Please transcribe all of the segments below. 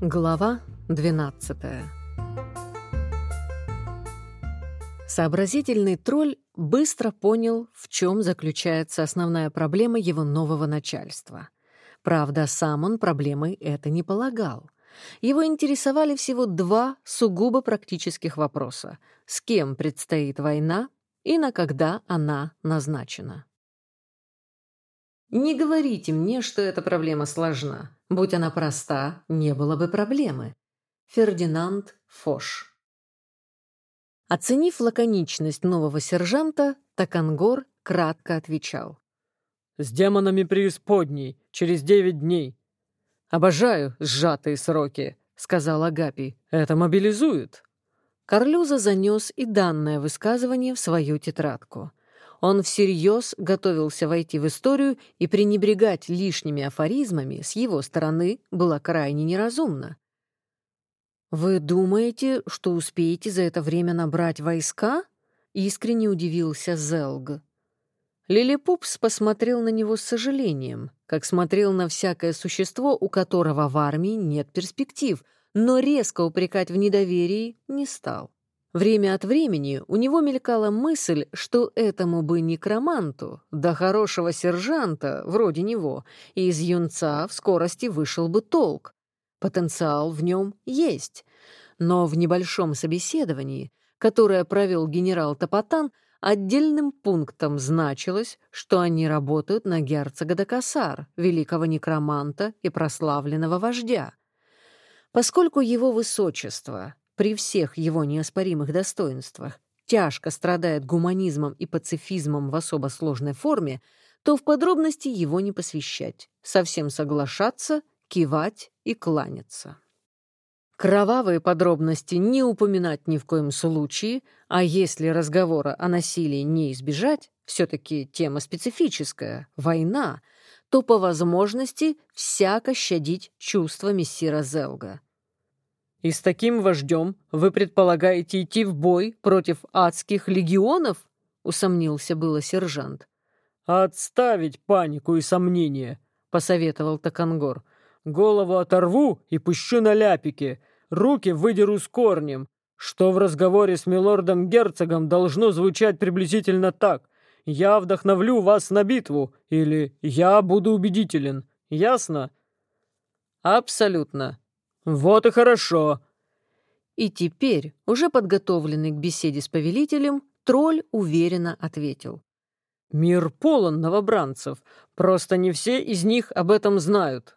Глава 12 Сообразительный тролль быстро понял, в чем заключается основная проблема его нового начальства. Правда, сам он проблемой это не полагал. Его интересовали всего два сугубо практических вопроса — с кем предстоит война и на когда она назначена. Не говорите мне, что эта проблема сложна. Будь она проста, не было бы проблемы. Фердинанд Фош Оценив лаконичность нового сержанта, Такангор кратко отвечал. «С демонами преисподней, через девять дней». «Обожаю сжатые сроки», — сказал Агапий. «Это мобилизует». Карлюза занес и данное высказывание в свою тетрадку — он всерьез готовился войти в историю, и пренебрегать лишними афоризмами с его стороны было крайне неразумно. «Вы думаете, что успеете за это время набрать войска?» — искренне удивился Зелг. Лилипупс посмотрел на него с сожалением, как смотрел на всякое существо, у которого в армии нет перспектив, но резко упрекать в недоверии не стал. Время от времени у него мелькала мысль, что этому бы некроманту, да хорошего сержанта, вроде него, из юнца в скорости вышел бы толк. Потенциал в нем есть. Но в небольшом собеседовании, которое провел генерал Топотан, отдельным пунктом значилось, что они работают на герцога Дакасар, великого некроманта и прославленного вождя. Поскольку его высочество при всех его неоспоримых достоинствах тяжко страдает гуманизмом и пацифизмом в особо сложной форме, то в подробности его не посвящать, совсем соглашаться, кивать и кланяться. Кровавые подробности не упоминать ни в коем случае, а если разговора о насилии не избежать, все-таки тема специфическая — война, то по возможности всяко щадить чувства мессира Зелга. И с таким вождем вы предполагаете идти в бой против адских легионов? Усомнился было сержант. Отставить панику и сомнения, посоветовал Такангор. Голову оторву и пущу на ляпике, руки выдеру с корнем, что в разговоре с милордом-герцогом должно звучать приблизительно так. «Я вдохновлю вас на битву» или «Я буду убедителен». Ясно? Абсолютно, «Вот и хорошо». И теперь, уже подготовленный к беседе с повелителем, тролль уверенно ответил. «Мир полон новобранцев, просто не все из них об этом знают».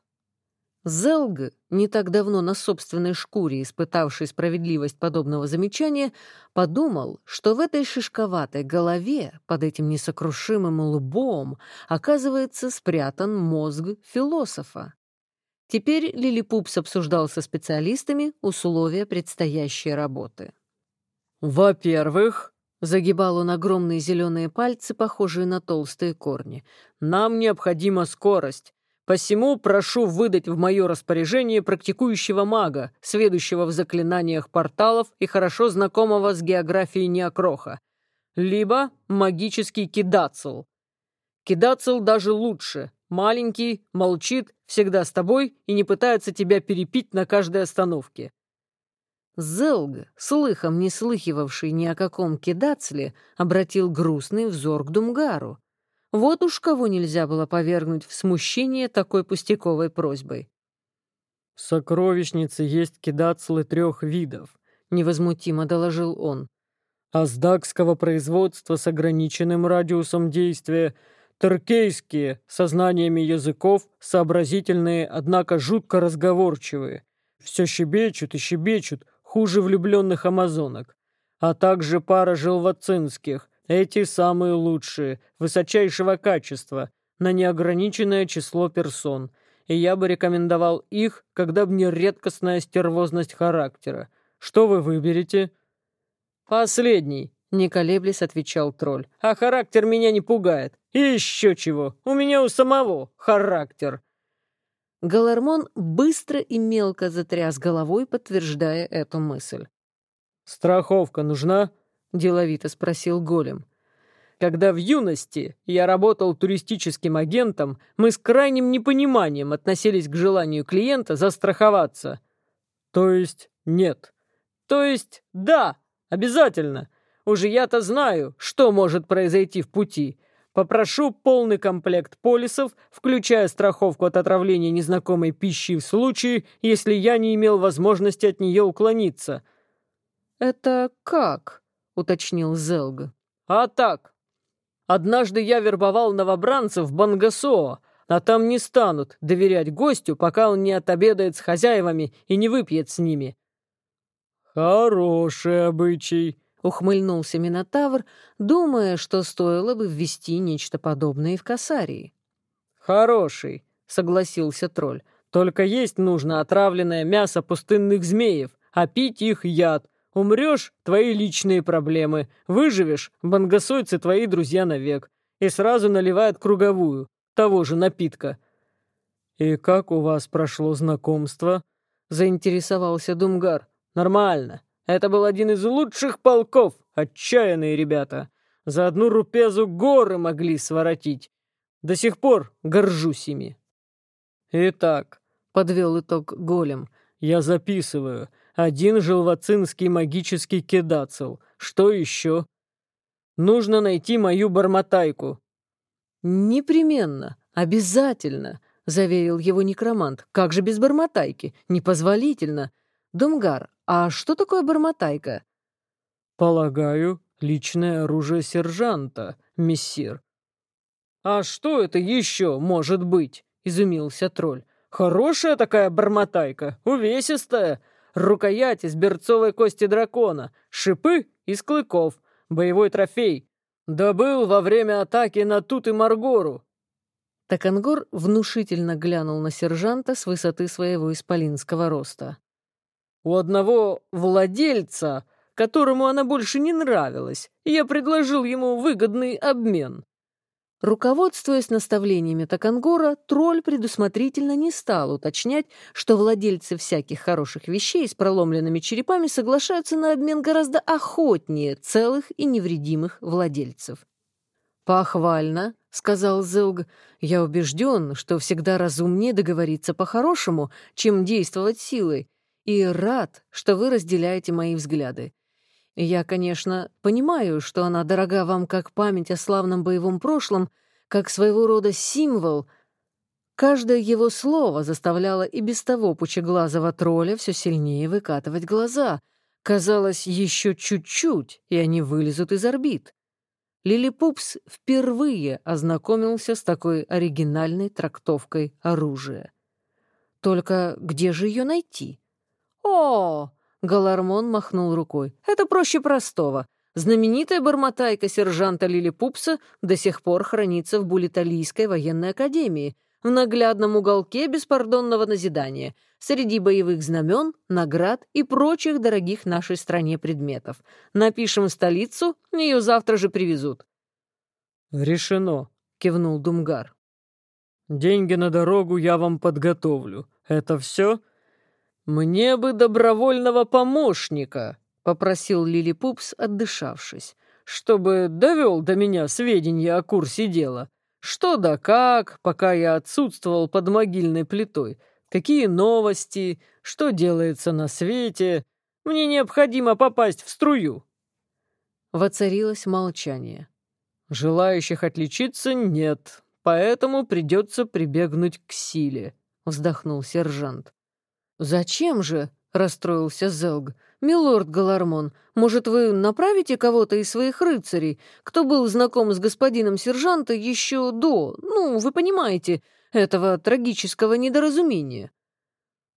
Зелг, не так давно на собственной шкуре испытавший справедливость подобного замечания, подумал, что в этой шишковатой голове, под этим несокрушимым лбом, оказывается спрятан мозг философа. Теперь Лилипупс обсуждал со специалистами условия предстоящей работы. «Во-первых», — загибал он огромные зеленые пальцы, похожие на толстые корни, «нам необходима скорость. Посему прошу выдать в мое распоряжение практикующего мага, сведущего в заклинаниях порталов и хорошо знакомого с географией Неокроха, либо магический кидацл. Кидацл даже лучше, Маленький, молчит, всегда с тобой и не пытается тебя перепить на каждой остановке. Зелг, слыхом не слыхивавший ни о каком кидацле, обратил грустный взор к Думгару. Вот уж кого нельзя было повергнуть в смущение такой пустяковой просьбой. «В сокровищнице есть кидацлы трех видов», — невозмутимо доложил он. «Аздакского производства с ограниченным радиусом действия — Теркейские, со знаниями языков, сообразительные, однако жутко разговорчивые. Все щебечут и щебечут, хуже влюбленных амазонок. А также пара желвацинских, эти самые лучшие, высочайшего качества, на неограниченное число персон. И я бы рекомендовал их, когда бы не редкостная стервозность характера. Что вы выберете? Последний, не колеблясь, отвечал тролль. «А характер меня не пугает. И еще чего. У меня у самого характер». Галармон быстро и мелко затряс головой, подтверждая эту мысль. «Страховка нужна?» — деловито спросил Голем. «Когда в юности я работал туристическим агентом, мы с крайним непониманием относились к желанию клиента застраховаться. То есть нет. То есть да, обязательно. Уже я-то знаю, что может произойти в пути. Попрошу полный комплект полисов, включая страховку от отравления незнакомой пищей в случае, если я не имел возможности от нее уклониться». «Это как?» — уточнил Зелга. «А так. Однажды я вербовал новобранцев в Бангасоо, а там не станут доверять гостю, пока он не отобедает с хозяевами и не выпьет с ними». «Хороший обычай», — ухмыльнулся Минотавр, думая, что стоило бы ввести нечто подобное и в Касарии. «Хороший», — согласился тролль. «Только есть нужно отравленное мясо пустынных змеев, а пить их яд. Умрешь — твои личные проблемы. Выживешь — бангасойцы твои друзья навек. И сразу наливают круговую, того же напитка». «И как у вас прошло знакомство?» — заинтересовался Думгар. «Нормально. Это был один из лучших полков, отчаянные ребята. За одну рупезу горы могли своротить. До сих пор горжусь ими. Итак, подвел итог голем, я записываю. Один желвацинский магический кедацел. Что еще? Нужно найти мою бармотайку. Непременно, обязательно, заверил его некромант. Как же без бармотайки? Непозволительно. Думгар, а что такое бармотайка? Полагаю, личное оружие сержанта, мессир. А что это еще может быть? Изумился тролль. Хорошая такая бармотайка, увесистая. Рукоять из берцовой кости дракона, шипы из клыков, боевой трофей. Добыл во время атаки на Тут и Маргору. Такангор внушительно глянул на сержанта с высоты своего исполинского роста. У одного владельца, которому она больше не нравилась, я предложил ему выгодный обмен. Руководствуясь наставлениями Такангора, тролль предусмотрительно не стал уточнять, что владельцы всяких хороших вещей с проломленными черепами соглашаются на обмен гораздо охотнее целых и невредимых владельцев. «Похвально», — сказал Зелг. «Я убежден, что всегда разумнее договориться по-хорошему, чем действовать силой, и рад, что вы разделяете мои взгляды. Я, конечно, понимаю, что она дорога вам как память о славном боевом прошлом, как своего рода символ. Каждое его слово заставляло и без того пучеглазого тролля все сильнее выкатывать глаза. Казалось, еще чуть-чуть, и они вылезут из орбит. Лилипупс впервые ознакомился с такой оригинальной трактовкой оружия. Только где же ее найти? «О!» — Галармон махнул рукой. «Это проще простого. Знаменитая бормотайка сержанта Лилипупса до сих пор хранится в Булиталийской военной академии, в наглядном уголке беспардонного назидания, среди боевых знамен, наград и прочих дорогих нашей стране предметов. Напишем столицу, ее завтра же привезут». «Решено», — кивнул Думгар. «Деньги на дорогу я вам подготовлю. Это все?» «Мне бы добровольного помощника», — попросил Лилипупс, отдышавшись, «чтобы довел до меня сведения о курсе дела. Что да как, пока я отсутствовал под могильной плитой. Какие новости, что делается на свете. Мне необходимо попасть в струю». Воцарилось молчание. «Желающих отличиться нет, поэтому придется прибегнуть к силе», — вздохнул сержант. «Зачем же?» — расстроился Зелг. «Милорд Галармон, может, вы направите кого-то из своих рыцарей, кто был знаком с господином сержанта еще до, ну, вы понимаете, этого трагического недоразумения?»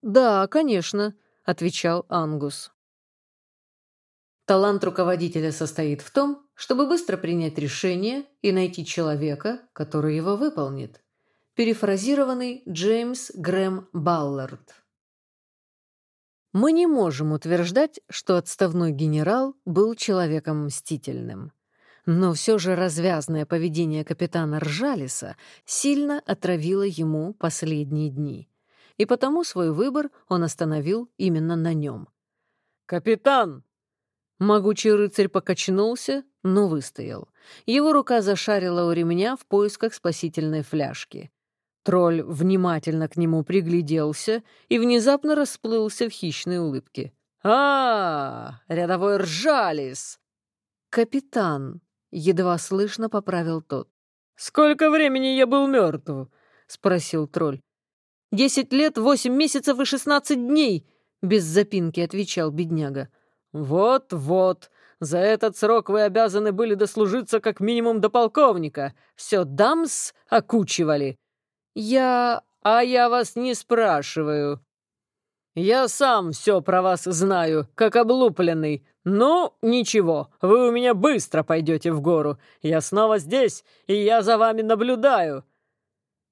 «Да, конечно», — отвечал Ангус. Талант руководителя состоит в том, чтобы быстро принять решение и найти человека, который его выполнит. Перефразированный Джеймс Грэм Баллард. Мы не можем утверждать, что отставной генерал был человеком мстительным. Но все же развязное поведение капитана Ржалиса сильно отравило ему последние дни. И потому свой выбор он остановил именно на нем. «Капитан!» Могучий рыцарь покачнулся, но выстоял. Его рука зашарила у ремня в поисках спасительной фляжки. Тролль внимательно к нему пригляделся и внезапно расплылся в хищной улыбке. «А, рядовой Ржалис!» «Капитан!» — едва слышно поправил тот. «Сколько времени я был мертв?» — спросил тролль. «Десять лет, восемь месяцев и шестнадцать дней!» — без запинки отвечал бедняга. «Вот-вот, за этот срок вы обязаны были дослужиться как минимум до полковника. Все дамс окучивали. Я... А я вас не спрашиваю. Я сам все про вас знаю, как облупленный. Ну, ничего, вы у меня быстро пойдете в гору. Я снова здесь, и я за вами наблюдаю.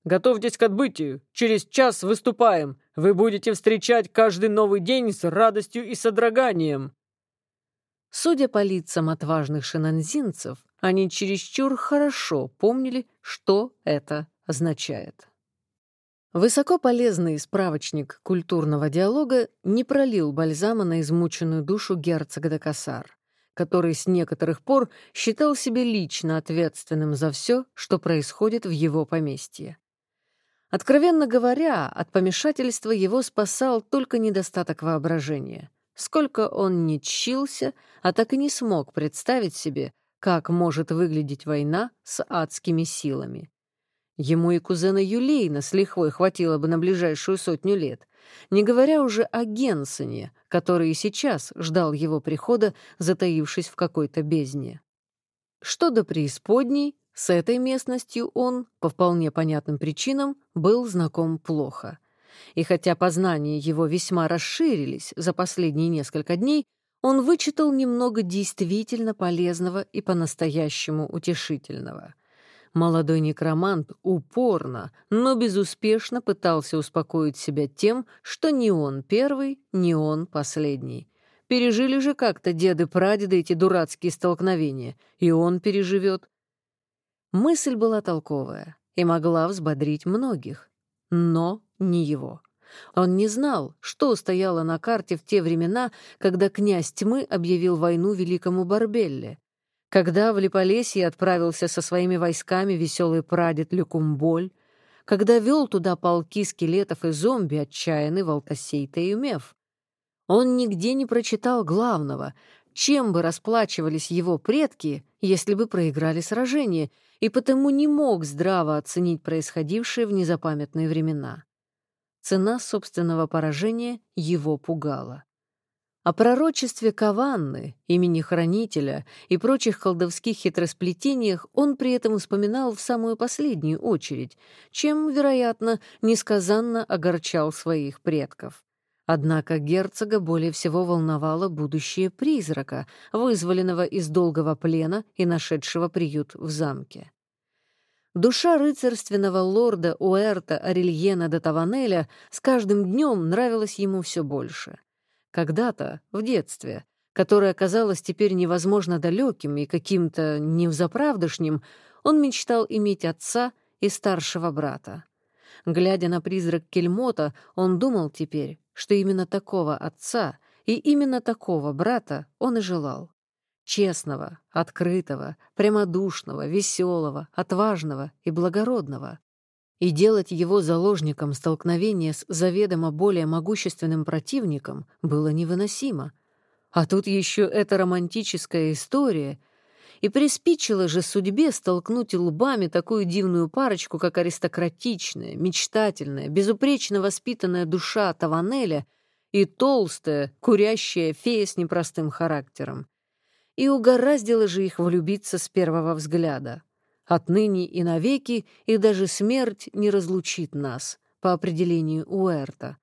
Готовьтесь к отбытию. Через час выступаем. Вы будете встречать каждый новый день с радостью и содроганием. Судя по лицам отважных шинанзинцев, они чересчур хорошо помнили, что это означает. Высокополезный справочник культурного диалога не пролил бальзама на измученную душу герцога де который с некоторых пор считал себя лично ответственным за все, что происходит в его поместье. Откровенно говоря, от помешательства его спасал только недостаток воображения — Сколько он не чился, а так и не смог представить себе, как может выглядеть война с адскими силами. Ему и кузена Юлейна с лихвой хватило бы на ближайшую сотню лет, не говоря уже о Генсене, который и сейчас ждал его прихода, затаившись в какой-то бездне. Что до преисподней, с этой местностью он, по вполне понятным причинам, был знаком плохо — и хотя познания его весьма расширились за последние несколько дней, он вычитал немного действительно полезного и по-настоящему утешительного. Молодой некромант упорно, но безуспешно пытался успокоить себя тем, что не он первый, не он последний. Пережили же как-то деды-прадеды эти дурацкие столкновения, и он переживет. Мысль была толковая и могла взбодрить многих, но не его. Он не знал, что стояло на карте в те времена, когда князь тьмы объявил войну великому Барбелле, когда в Липолесье отправился со своими войсками веселый прадед Люкумболь, когда вел туда полки скелетов и зомби, отчаянный Валтасейта и Умев. Он нигде не прочитал главного, чем бы расплачивались его предки, если бы проиграли сражение, и потому не мог здраво оценить происходившее в незапамятные времена. Цена собственного поражения его пугала. О пророчестве Каванны, имени Хранителя и прочих колдовских хитросплетениях он при этом вспоминал в самую последнюю очередь, чем, вероятно, несказанно огорчал своих предков. Однако герцога более всего волновало будущее призрака, вызволенного из долгого плена и нашедшего приют в замке. Душа рыцарственного лорда Уэрта Арельена де Таванеля с каждым днем нравилась ему все больше. Когда-то, в детстве, которое казалось теперь невозможно далеким и каким-то невзаправдышним, он мечтал иметь отца и старшего брата. Глядя на призрак Кельмота, он думал теперь, что именно такого отца и именно такого брата он и желал честного, открытого, прямодушного, веселого, отважного и благородного. И делать его заложником столкновения с заведомо более могущественным противником было невыносимо. А тут еще эта романтическая история. И приспичило же судьбе столкнуть лбами такую дивную парочку, как аристократичная, мечтательная, безупречно воспитанная душа Таванеля и толстая, курящая фея с непростым характером и угораздило же их влюбиться с первого взгляда. Отныне и навеки, и даже смерть не разлучит нас, по определению Уэрта.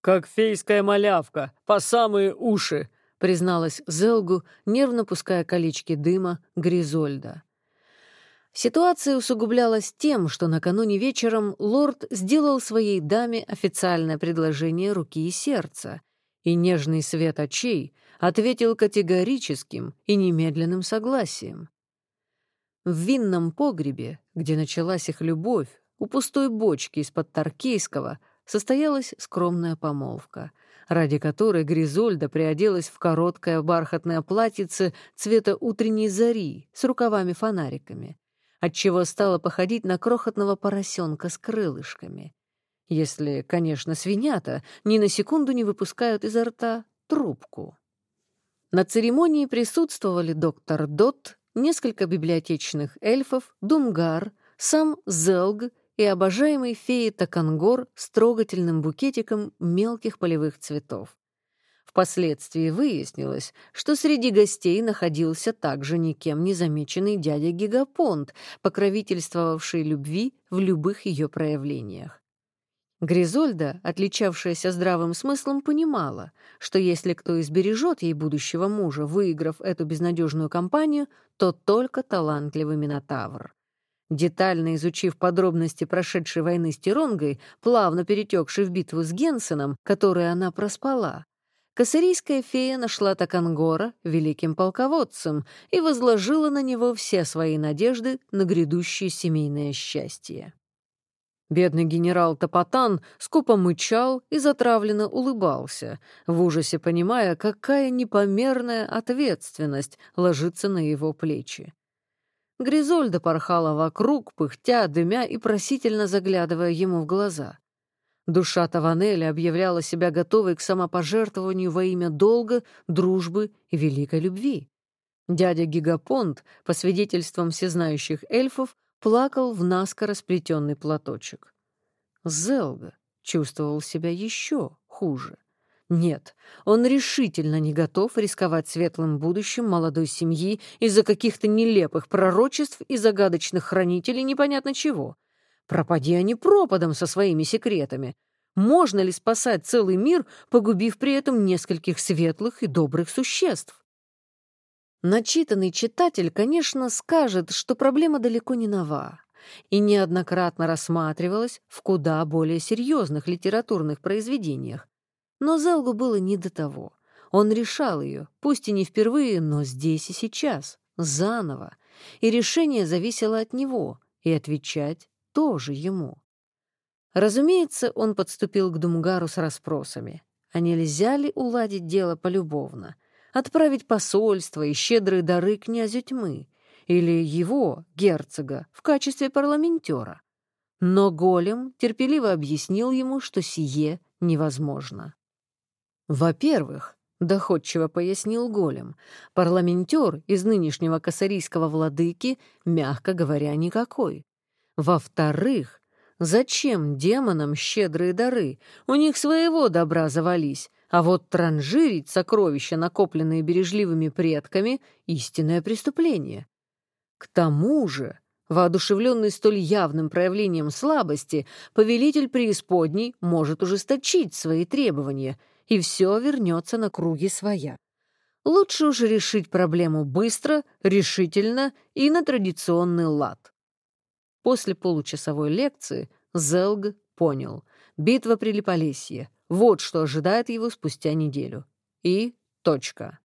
«Как фейская малявка, по самые уши!» — призналась Зелгу, нервно пуская колечки дыма Гризольда. Ситуация усугублялась тем, что накануне вечером лорд сделал своей даме официальное предложение руки и сердца, и нежный свет очей ответил категорическим и немедленным согласием. В винном погребе, где началась их любовь, у пустой бочки из-под Таркейского состоялась скромная помолвка, ради которой Гризольда приоделась в короткое бархатное платьице цвета утренней зари с рукавами-фонариками, отчего стала походить на крохотного поросенка с крылышками. Если, конечно, свинята ни на секунду не выпускают изо рта трубку. На церемонии присутствовали доктор Дот, несколько библиотечных эльфов, Думгар, сам Зелг и обожаемый феи Такангор с трогательным букетиком мелких полевых цветов. Впоследствии выяснилось, что среди гостей находился также никем не замеченный дядя Гигапонт, покровительствовавший любви в любых ее проявлениях. Гризольда, отличавшаяся здравым смыслом, понимала, что если кто избережет ей будущего мужа, выиграв эту безнадежную кампанию, то только талантливый Минотавр. Детально изучив подробности прошедшей войны с Тиронгой, плавно перетекшей в битву с Генсеном, которую она проспала, Кассарийская фея нашла Такангора великим полководцем и возложила на него все свои надежды на грядущее семейное счастье. Бедный генерал Топотан скупо мычал и затравленно улыбался, в ужасе понимая, какая непомерная ответственность ложится на его плечи. Гризольда порхала вокруг, пыхтя, дымя и просительно заглядывая ему в глаза. Душа Таванеля объявляла себя готовой к самопожертвованию во имя долга, дружбы и великой любви. Дядя Гигапонт, по свидетельствам всезнающих эльфов, плакал в наскоро сплетенный платочек. Зелга чувствовал себя еще хуже. Нет, он решительно не готов рисковать светлым будущим молодой семьи из-за каких-то нелепых пророчеств и загадочных хранителей непонятно чего. Пропади они пропадом со своими секретами. Можно ли спасать целый мир, погубив при этом нескольких светлых и добрых существ? Начитанный читатель, конечно, скажет, что проблема далеко не нова и неоднократно рассматривалась в куда более серьезных литературных произведениях. Но Зелгу было не до того. Он решал ее, пусть и не впервые, но здесь и сейчас, заново, и решение зависело от него, и отвечать тоже ему. Разумеется, он подступил к Думгару с расспросами. А нельзя ли уладить дело полюбовно? Отправить посольство и щедрые дары князю тьмы? Или его, герцога, в качестве парламентера? Но Голем терпеливо объяснил ему, что сие невозможно. Во-первых, доходчиво пояснил Голем, парламентер из нынешнего косарийского владыки, мягко говоря, никакой. Во-вторых, зачем демонам щедрые дары? У них своего добра завались, а вот транжирить сокровища, накопленные бережливыми предками, — истинное преступление. К тому же, воодушевленный столь явным проявлением слабости, повелитель преисподней может ужесточить свои требования, и все вернется на круги своя. Лучше уж решить проблему быстро, решительно и на традиционный лад. После получасовой лекции Зелг понял. Битва при Липолесье. Вот что ожидает его спустя неделю. И точка.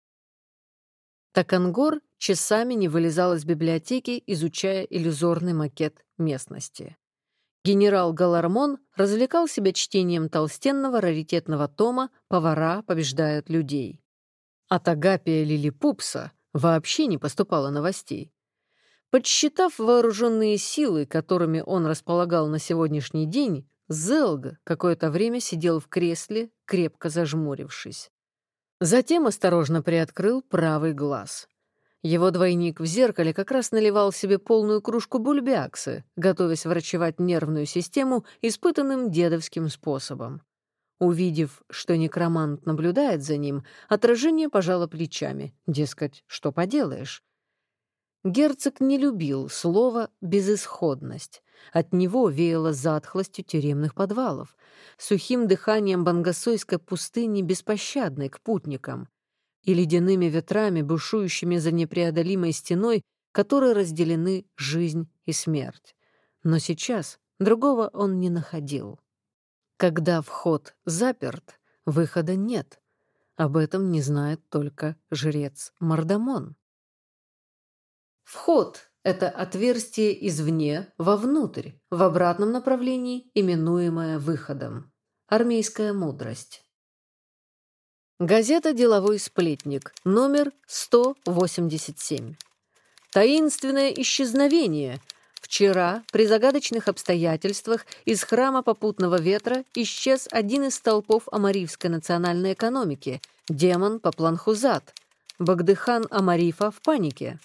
Такангор часами не вылезал из библиотеки, изучая иллюзорный макет местности. Генерал Галармон развлекал себя чтением толстенного раритетного тома «Повара побеждают людей». От Агапия Лилипупса вообще не поступало новостей. Подсчитав вооруженные силы, которыми он располагал на сегодняшний день, Зелг какое-то время сидел в кресле, крепко зажмурившись. Затем осторожно приоткрыл правый глаз. Его двойник в зеркале как раз наливал себе полную кружку бульбяксы, готовясь врачевать нервную систему испытанным дедовским способом. Увидев, что некромант наблюдает за ним, отражение пожало плечами, дескать, что поделаешь. Герцог не любил слово «безысходность». От него веяло затхлостью тюремных подвалов, сухим дыханием бангасойской пустыни, беспощадной к путникам, и ледяными ветрами, бушующими за непреодолимой стеной, которой разделены жизнь и смерть. Но сейчас другого он не находил. Когда вход заперт, выхода нет. Об этом не знает только жрец Мардамон. Вход — это отверстие извне вовнутрь, в обратном направлении, именуемое выходом. Армейская мудрость. Газета «Деловой сплетник», номер 187. Таинственное исчезновение. Вчера, при загадочных обстоятельствах, из храма попутного ветра исчез один из столпов амарифской национальной экономики — демон Папланхузат. Багдыхан Амарифа в панике.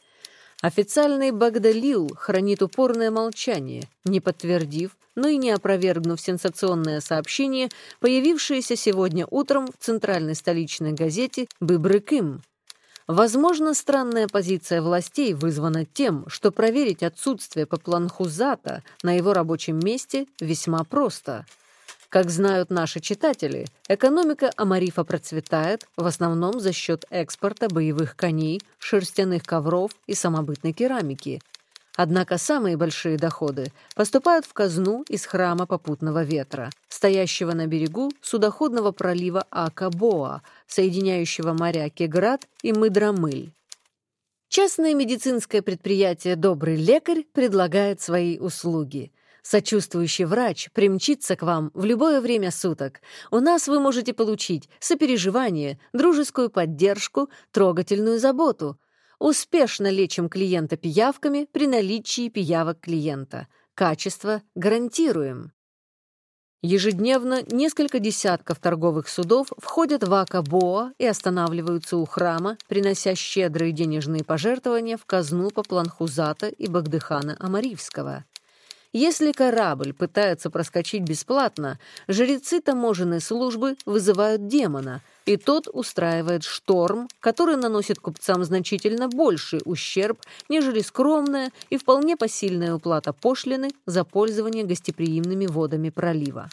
Официальный Багдалил хранит упорное молчание, не подтвердив, но и не опровергнув сенсационное сообщение, появившееся сегодня утром в центральной столичной газете «Быбрыкым». Возможно, странная позиция властей вызвана тем, что проверить отсутствие Папланхузата на его рабочем месте весьма просто. Как знают наши читатели, экономика Амарифа процветает в основном за счет экспорта боевых коней, шерстяных ковров и самобытной керамики – Однако самые большие доходы поступают в казну из храма попутного ветра, стоящего на берегу судоходного пролива Акабоа, соединяющего моря Кеград и Мыдрамыль. Частное медицинское предприятие «Добрый лекарь» предлагает свои услуги. Сочувствующий врач примчится к вам в любое время суток. У нас вы можете получить сопереживание, дружескую поддержку, трогательную заботу — Успешно лечим клиента пиявками при наличии пиявок клиента. Качество гарантируем. Ежедневно несколько десятков торговых судов входят в Акабоа и останавливаются у храма, принося щедрые денежные пожертвования в казну по Планхузата и Багдыхана Амаривского. Если корабль пытается проскочить бесплатно, жрецы таможенной службы вызывают демона, и тот устраивает шторм, который наносит купцам значительно больший ущерб, нежели скромная и вполне посильная уплата пошлины за пользование гостеприимными водами пролива.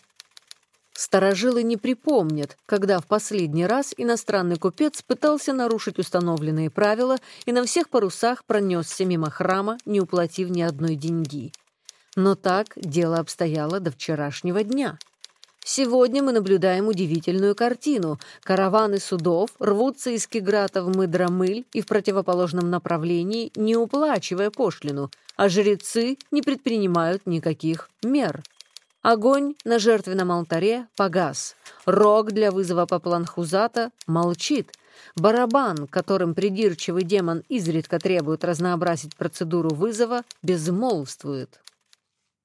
Старожилы не припомнят, когда в последний раз иностранный купец пытался нарушить установленные правила и на всех парусах пронесся мимо храма, не уплатив ни одной деньги. Но так дело обстояло до вчерашнего дня. Сегодня мы наблюдаем удивительную картину. Караваны судов рвутся из Киграта в Мыдрамыль и в противоположном направлении, не уплачивая пошлину, а жрецы не предпринимают никаких мер. Огонь на жертвенном алтаре погас. Рог для вызова Папланхузата молчит. Барабан, которым придирчивый демон изредка требует разнообразить процедуру вызова, безмолвствует.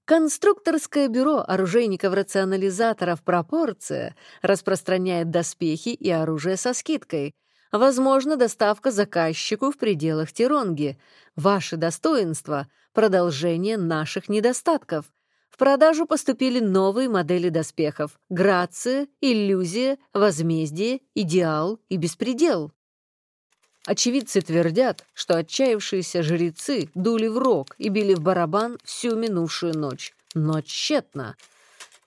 Конструкторское бюро оружейников-рационализаторов «Пропорция» распространяет доспехи и оружие со скидкой. Возможно, доставка заказчику в пределах Тиронги. Ваши достоинства — продолжение наших недостатков. В продажу поступили новые модели доспехов — «Грация», «Иллюзия», «Возмездие», «Идеал» и «Беспредел». Очевидцы твердят, что отчаявшиеся жрецы дули в рог и били в барабан всю минувшую ночь. Но тщетно.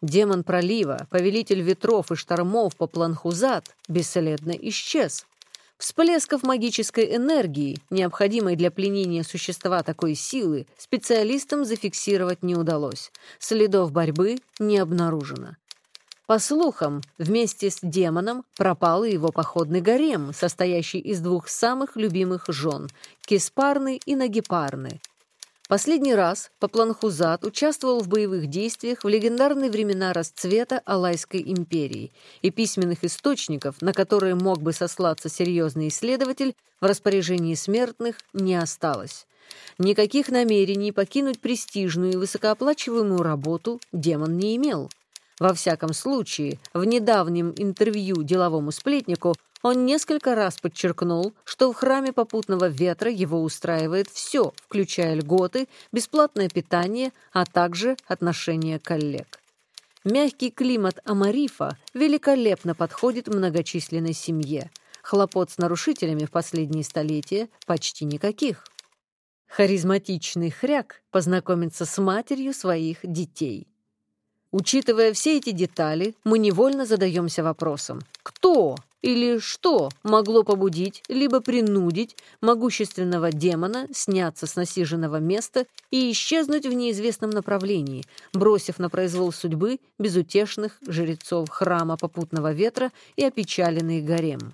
Демон пролива, повелитель ветров и штормов по Планхузат, бесследно исчез. Всплесков магической энергии, необходимой для пленения существа такой силы, специалистам зафиксировать не удалось. Следов борьбы не обнаружено. По слухам, вместе с демоном пропал его походный гарем, состоящий из двух самых любимых жен — Киспарны и Нагипарны. Последний раз Папланхузат участвовал в боевых действиях в легендарные времена расцвета Алайской империи, и письменных источников, на которые мог бы сослаться серьезный исследователь, в распоряжении смертных не осталось. Никаких намерений покинуть престижную и высокооплачиваемую работу демон не имел. Во всяком случае, в недавнем интервью деловому сплетнику он несколько раз подчеркнул, что в храме попутного ветра его устраивает все, включая льготы, бесплатное питание, а также отношения коллег. Мягкий климат Амарифа великолепно подходит многочисленной семье. Хлопот с нарушителями в последние столетия почти никаких. Харизматичный хряк познакомится с матерью своих детей. Учитывая все эти детали, мы невольно задаемся вопросом, кто или что могло побудить либо принудить могущественного демона сняться с насиженного места и исчезнуть в неизвестном направлении, бросив на произвол судьбы безутешных жрецов храма попутного ветра и опечаленный гарем.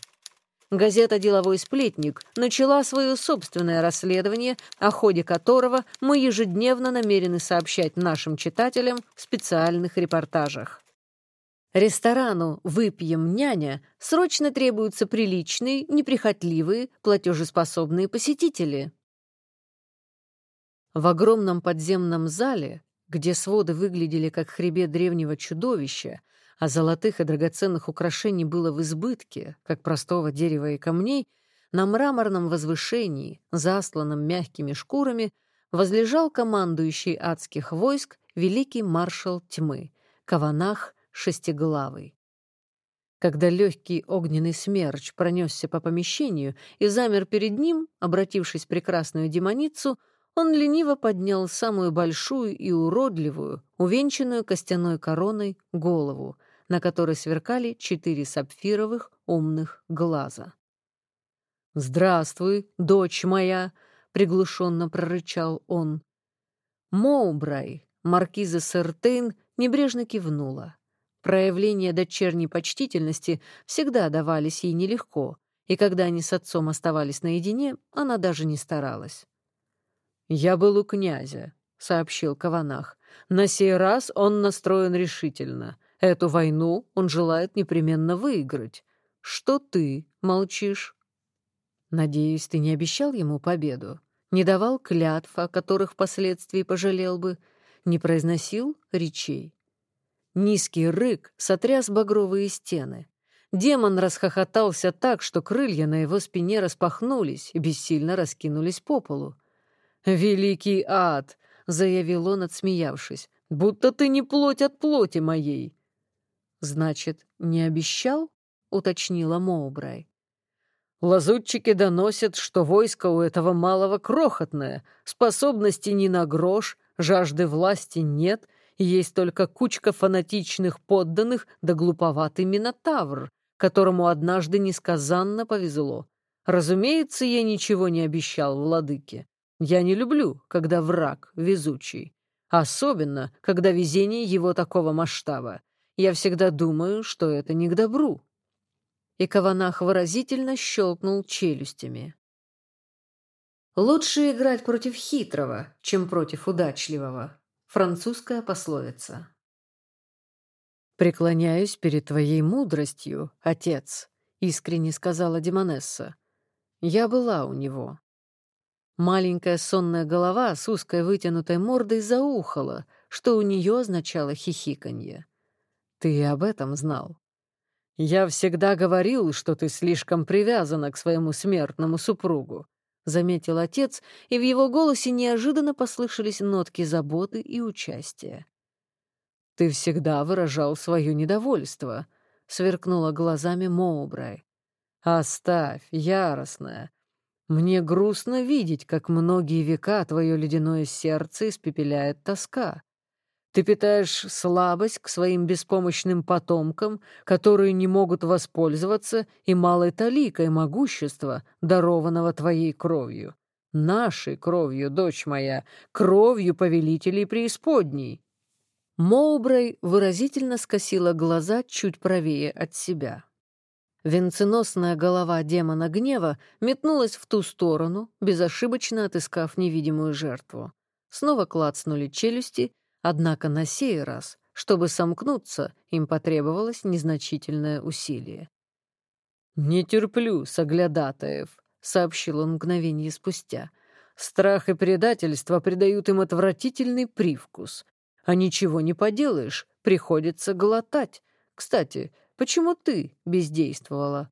Газета «Деловой сплетник» начала свое собственное расследование, о ходе которого мы ежедневно намерены сообщать нашим читателям в специальных репортажах. Ресторану «Выпьем, няня» срочно требуются приличные, неприхотливые, платежеспособные посетители. В огромном подземном зале, где своды выглядели как хребет древнего чудовища, а золотых и драгоценных украшений было в избытке, как простого дерева и камней, на мраморном возвышении, засланном мягкими шкурами, возлежал командующий адских войск великий маршал тьмы, Каванах Шестиглавый. Когда легкий огненный смерч пронесся по помещению и замер перед ним, обратившись в прекрасную демоницу, он лениво поднял самую большую и уродливую, увенчанную костяной короной, голову, на которой сверкали четыре сапфировых умных глаза. «Здравствуй, дочь моя!» — приглушенно прорычал он. Моубрай, маркиза Сертейн, небрежно кивнула. Проявления дочерней почтительности всегда давались ей нелегко, и когда они с отцом оставались наедине, она даже не старалась. «Я был у князя», — сообщил Каванах. «На сей раз он настроен решительно. Эту войну он желает непременно выиграть. Что ты молчишь?» «Надеюсь, ты не обещал ему победу? Не давал клятв, о которых впоследствии пожалел бы? Не произносил речей?» Низкий рык сотряс багровые стены. Демон расхохотался так, что крылья на его спине распахнулись и бессильно раскинулись по полу. «Великий ад!» — заявил он, отсмеявшись. «Будто ты не плоть от плоти моей!» «Значит, не обещал?» — уточнила Моубрай. «Лазутчики доносят, что войско у этого малого крохотное, способности ни на грош, жажды власти нет, есть только кучка фанатичных подданных да глуповатый Минотавр, которому однажды несказанно повезло. Разумеется, я ничего не обещал владыке. Я не люблю, когда враг везучий. Особенно, когда везение его такого масштаба. Я всегда думаю, что это не к добру. И Каванах выразительно щелкнул челюстями. Лучше играть против хитрого, чем против удачливого. Французская пословица. «Преклоняюсь перед твоей мудростью, отец», — искренне сказала Демонесса. «Я была у него». Маленькая сонная голова с узкой вытянутой мордой заухала, что у нее означало хихиканье. «Ты об этом знал?» «Я всегда говорил, что ты слишком привязана к своему смертному супругу. — заметил отец, и в его голосе неожиданно послышались нотки заботы и участия. «Ты всегда выражал свое недовольство», — сверкнула глазами Моубрай. «Оставь, яростная. Мне грустно видеть, как многие века твое ледяное сердце испепеляет тоска. Ты питаешь слабость к своим беспомощным потомкам, которые не могут воспользоваться и малой таликой могущества, дарованного твоей кровью. Нашей кровью, дочь моя, кровью повелителей преисподней». Моубрей выразительно скосила глаза чуть правее от себя. Венценосная голова демона гнева метнулась в ту сторону, безошибочно отыскав невидимую жертву. Снова клацнули челюсти — Однако на сей раз, чтобы сомкнуться, им потребовалось незначительное усилие. «Не терплю, соглядатаев», — сообщил он мгновение спустя. «Страх и предательство придают им отвратительный привкус. А ничего не поделаешь, приходится глотать. Кстати, почему ты бездействовала?»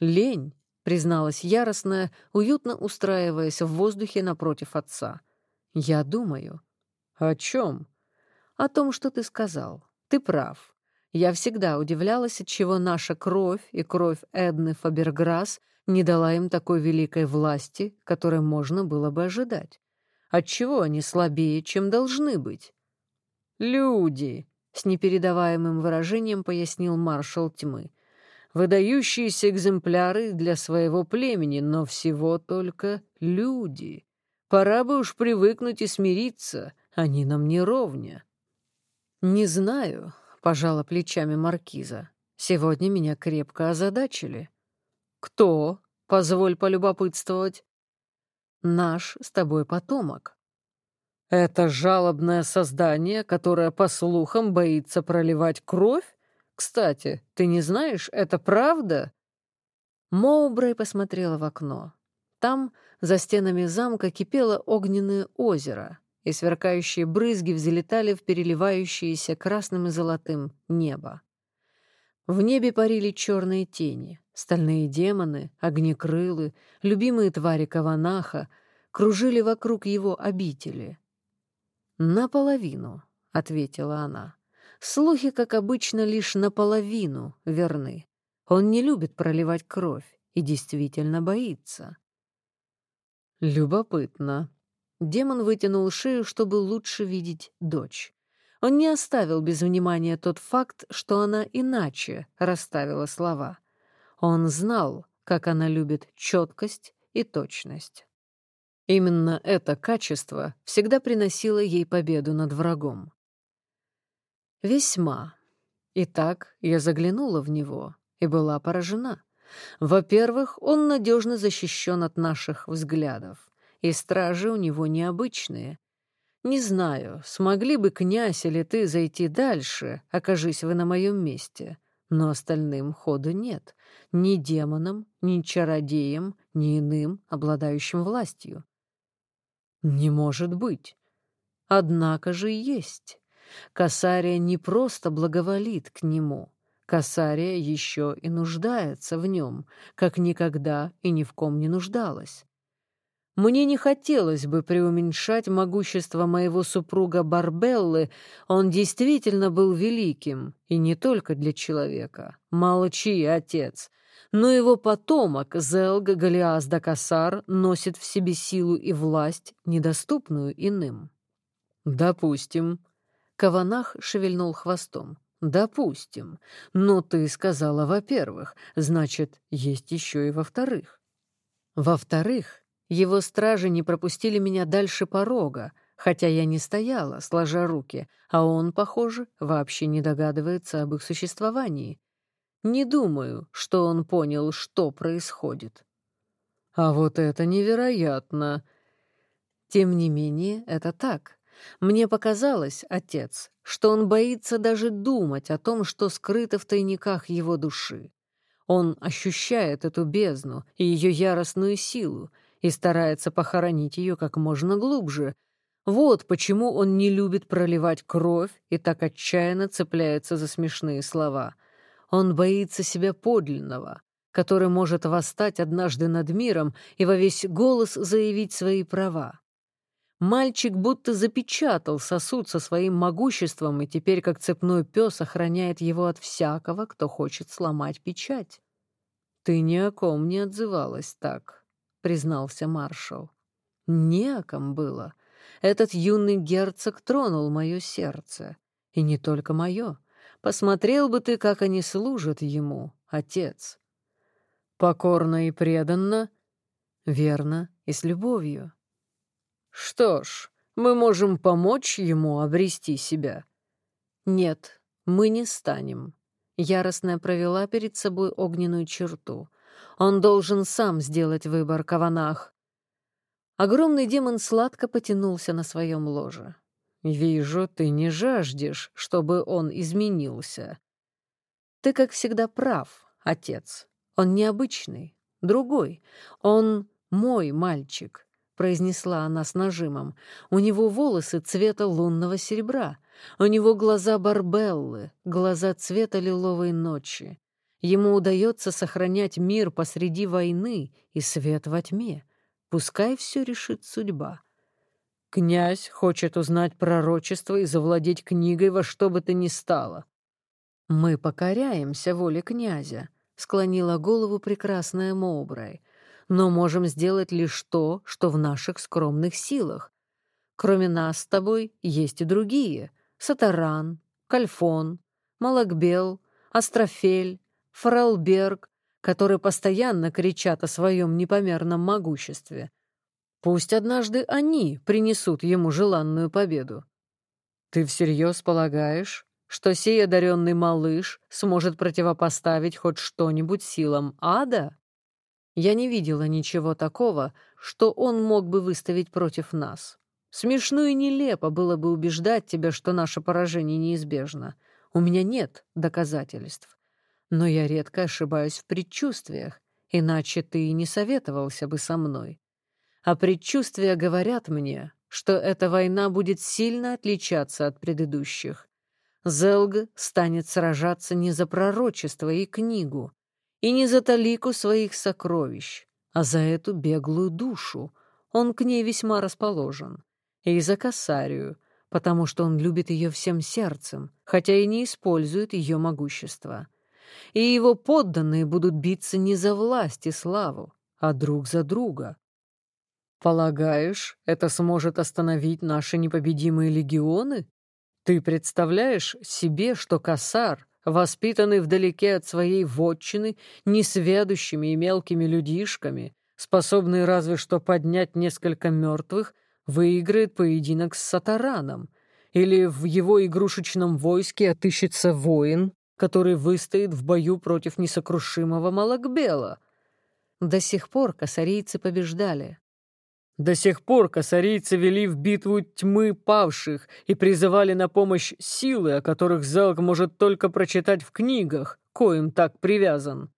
«Лень», — призналась яростная, уютно устраиваясь в воздухе напротив отца. «Я думаю». «О чем?» О том, что ты сказал. Ты прав. Я всегда удивлялась, отчего наша кровь и кровь Эдны Фаберграсс не дала им такой великой власти, которой можно было бы ожидать. Отчего они слабее, чем должны быть? «Люди!» — с непередаваемым выражением пояснил маршал тьмы. «Выдающиеся экземпляры для своего племени, но всего только люди. Пора бы уж привыкнуть и смириться, они нам не ровня». «Не знаю», — пожала плечами маркиза. «Сегодня меня крепко озадачили». «Кто? Позволь полюбопытствовать». «Наш с тобой потомок». «Это жалобное создание, которое, по слухам, боится проливать кровь? Кстати, ты не знаешь, это правда?» Моубрей посмотрела в окно. Там, за стенами замка, кипело огненное озеро, и сверкающие брызги взлетали в переливающееся красным и золотым небо. В небе парили черные тени, стальные демоны, огнекрылы, любимые твари Каванаха кружили вокруг его обители. «Наполовину», — ответила она. «Слухи, как обычно, лишь наполовину верны. Он не любит проливать кровь и действительно боится». «Любопытно». Демон вытянул шею, чтобы лучше видеть дочь. Он не оставил без внимания тот факт, что она иначе расставила слова. Он знал, как она любит четкость и точность. Именно это качество всегда приносило ей победу над врагом. Весьма. Итак, я заглянула в него и была поражена. Во-первых, он надежно защищен от наших взглядов, и стражи у него необычные. Не знаю, смогли бы князь или ты зайти дальше, окажись вы на моем месте, но остальным ходу нет, ни демонам, ни чародеям, ни иным, обладающим властью. Не может быть. Однако же есть. Касария не просто благоволит к нему. Касария еще и нуждается в нем, как никогда и ни в ком не нуждалась. Мне не хотелось бы преуменьшать могущество моего супруга Барбеллы, он действительно был великим, и не только для человека, мало отец — но его потомок Зелг Галиас Дакасар носит в себе силу и власть, недоступную иным. «Допустим». Каванах шевельнул хвостом. «Допустим. Но ты сказала «во-первых», значит, есть еще и «во-вторых». «Во-вторых, его стражи не пропустили меня дальше порога, хотя я не стояла, сложа руки, а он, похоже, вообще не догадывается об их существовании. Не думаю, что он понял, что происходит. А вот это невероятно. Тем не менее, это так. Мне показалось, отец, что он боится даже думать о том, что скрыто в тайниках его души. Он ощущает эту бездну и ее яростную силу и старается похоронить ее как можно глубже. Вот почему он не любит проливать кровь и так отчаянно цепляется за смешные слова — он боится себя подлинного, который может восстать однажды над миром и во весь голос заявить свои права. Мальчик будто запечатал сосуд со своим могуществом и теперь, как цепной пес, охраняет его от всякого, кто хочет сломать печать. «Ты ни о ком не отзывалась так», — признался маршал. «Не ком было. Этот юный герцог тронул мое сердце. И не только мое. Посмотрел бы ты, как они служат ему, отец. Покорно и преданно, верно и с любовью. Что ж, мы можем помочь ему обрести себя. Нет, мы не станем. Яростная провела перед собой огненную черту. Он должен сам сделать выбор, Каванах. Огромный демон сладко потянулся на своем ложе. «Вижу, ты не жаждешь, чтобы он изменился». «Ты, как всегда, прав, отец. Он необычный, другой. Он мой мальчик», — произнесла она с нажимом. «У него волосы цвета лунного серебра. У него глаза барбеллы, глаза цвета лиловой ночи. Ему удается сохранять мир посреди войны и свет во тьме. Пускай все решит судьба». Князь хочет узнать пророчество и завладеть книгой во что бы то ни стало. Мы покоряемся воле князя, склонила голову прекрасная Моубрай, но можем сделать лишь то, что в наших скромных силах. Кроме нас с тобой есть и другие — Сатаран, Кальфон, Малакбел, Астрофель, Фралберг, которые постоянно кричат о своем непомерном могуществе — Пусть однажды они принесут ему желанную победу. Ты всерьез полагаешь, что сей одаренный малыш сможет противопоставить хоть что-нибудь силам ада? Я не видела ничего такого, что он мог бы выставить против нас. Смешно и нелепо было бы убеждать тебя, что наше поражение неизбежно. У меня нет доказательств. Но я редко ошибаюсь в предчувствиях, иначе ты и не советовался бы со мной. А предчувствия говорят мне, что эта война будет сильно отличаться от предыдущих. Зелг станет сражаться не за пророчество и книгу, и не за талику своих сокровищ, а за эту беглую душу. Он к ней весьма расположен. И за Касарию, потому что он любит ее всем сердцем, хотя и не использует ее могущество. И его подданные будут биться не за власть и славу, а друг за друга. Полагаешь, это сможет остановить наши непобедимые легионы? Ты представляешь себе, что Касар, воспитанный вдалеке от своей вотчины, несведущими и мелкими людишками, способный разве что поднять несколько мертвых, выиграет поединок с Сатараном, или в его игрушечном войске отыщется воин, который выстоит в бою против несокрушимого Малакбела. До сих пор косарийцы побеждали, до сих пор косарийцы вели в битву тьмы павших и призывали на помощь силы, о которых Зелг может только прочитать в книгах, коим так привязан.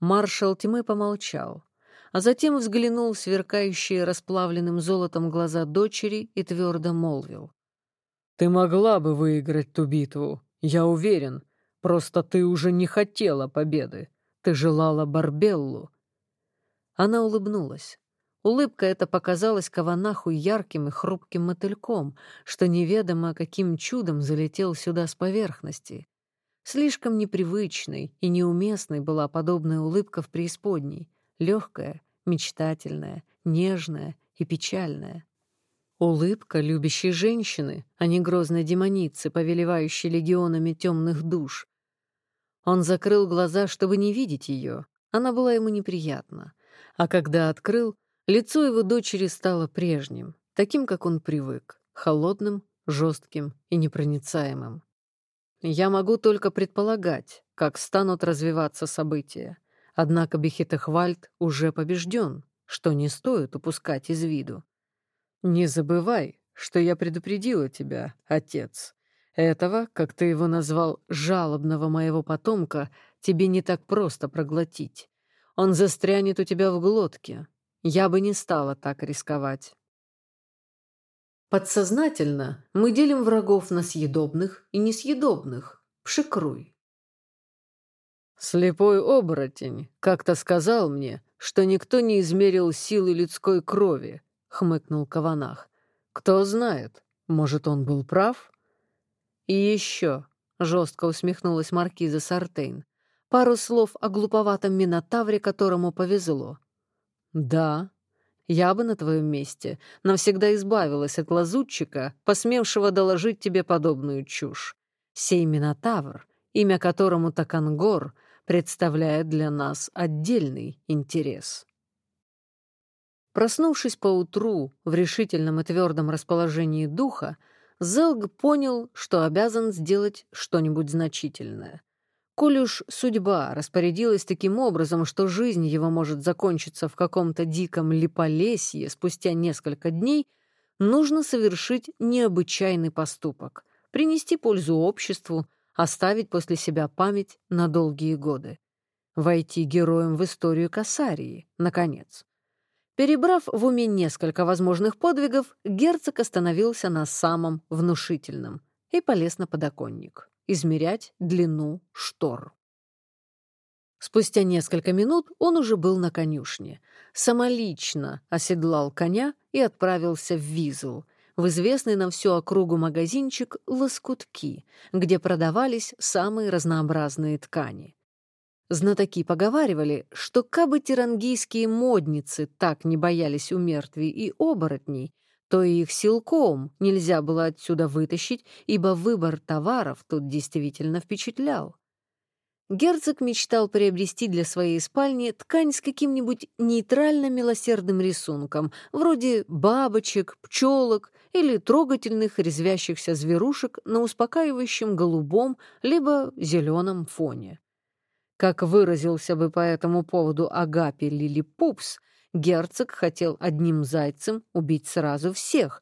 Маршал тьмы помолчал, а затем взглянул в сверкающие расплавленным золотом глаза дочери и твердо молвил. «Ты могла бы выиграть ту битву, я уверен, просто ты уже не хотела победы, ты желала Барбеллу». Она улыбнулась. Улыбка эта показалась Каванаху ярким и хрупким мотыльком, что неведомо каким чудом залетел сюда с поверхности. Слишком непривычной и неуместной была подобная улыбка в преисподней, легкая, мечтательная, нежная и печальная. Улыбка любящей женщины, а не грозной демоницы, повелевающей легионами темных душ. Он закрыл глаза, чтобы не видеть ее. Она была ему неприятна. А когда открыл, Лицо его дочери стало прежним, таким, как он привык, холодным, жестким и непроницаемым. Я могу только предполагать, как станут развиваться события. Однако Бехитехвальд уже побежден, что не стоит упускать из виду. Не забывай, что я предупредила тебя, отец. Этого, как ты его назвал, жалобного моего потомка, тебе не так просто проглотить. Он застрянет у тебя в глотке, я бы не стала так рисковать. Подсознательно мы делим врагов на съедобных и несъедобных. Пшикруй. Слепой оборотень как-то сказал мне, что никто не измерил силы людской крови, хмыкнул Каванах. Кто знает, может, он был прав? И еще, жестко усмехнулась маркиза Сартейн, пару слов о глуповатом минотавре, которому повезло. «Да, я бы на твоем месте навсегда избавилась от лазутчика, посмевшего доложить тебе подобную чушь. Сей Минотавр, имя которому Такангор, представляет для нас отдельный интерес». Проснувшись поутру в решительном и твердом расположении духа, Зелг понял, что обязан сделать что-нибудь значительное — Коль уж судьба распорядилась таким образом, что жизнь его может закончиться в каком-то диком липолесье спустя несколько дней, нужно совершить необычайный поступок, принести пользу обществу, оставить после себя память на долгие годы. Войти героем в историю Касарии, наконец. Перебрав в уме несколько возможных подвигов, герцог остановился на самом внушительном и полез на подоконник измерять длину штор. Спустя несколько минут он уже был на конюшне. Самолично оседлал коня и отправился в Визл, в известный на всю округу магазинчик «Лоскутки», где продавались самые разнообразные ткани. Знатоки поговаривали, что кабы тирангийские модницы так не боялись умертвий и оборотней, то и их силком нельзя было отсюда вытащить, ибо выбор товаров тут действительно впечатлял. Герцог мечтал приобрести для своей спальни ткань с каким-нибудь нейтрально-милосердным рисунком, вроде бабочек, пчелок или трогательных резвящихся зверушек на успокаивающем голубом либо зеленом фоне. Как выразился бы по этому поводу Агапи Лилипупс — герцог хотел одним зайцем убить сразу всех,